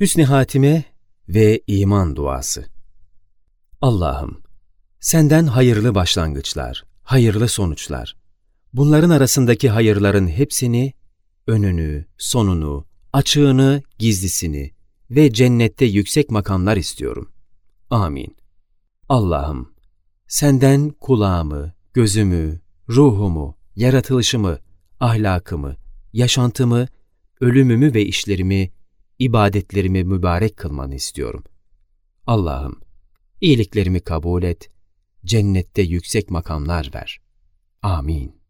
Hüsnü Hatime ve iman duası. Allah'ım, senden hayırlı başlangıçlar, hayırlı sonuçlar. Bunların arasındaki hayırların hepsini, önünü, sonunu, açığını, gizlisini ve cennette yüksek makamlar istiyorum. Amin. Allah'ım, senden kulağımı, gözümü, ruhumu, yaratılışımı, ahlakımı, yaşantımı, ölümümü ve işlerimi ibadetlerimi mübarek kılmanı istiyorum. Allah'ım, iyiliklerimi kabul et, cennette yüksek makamlar ver. Amin.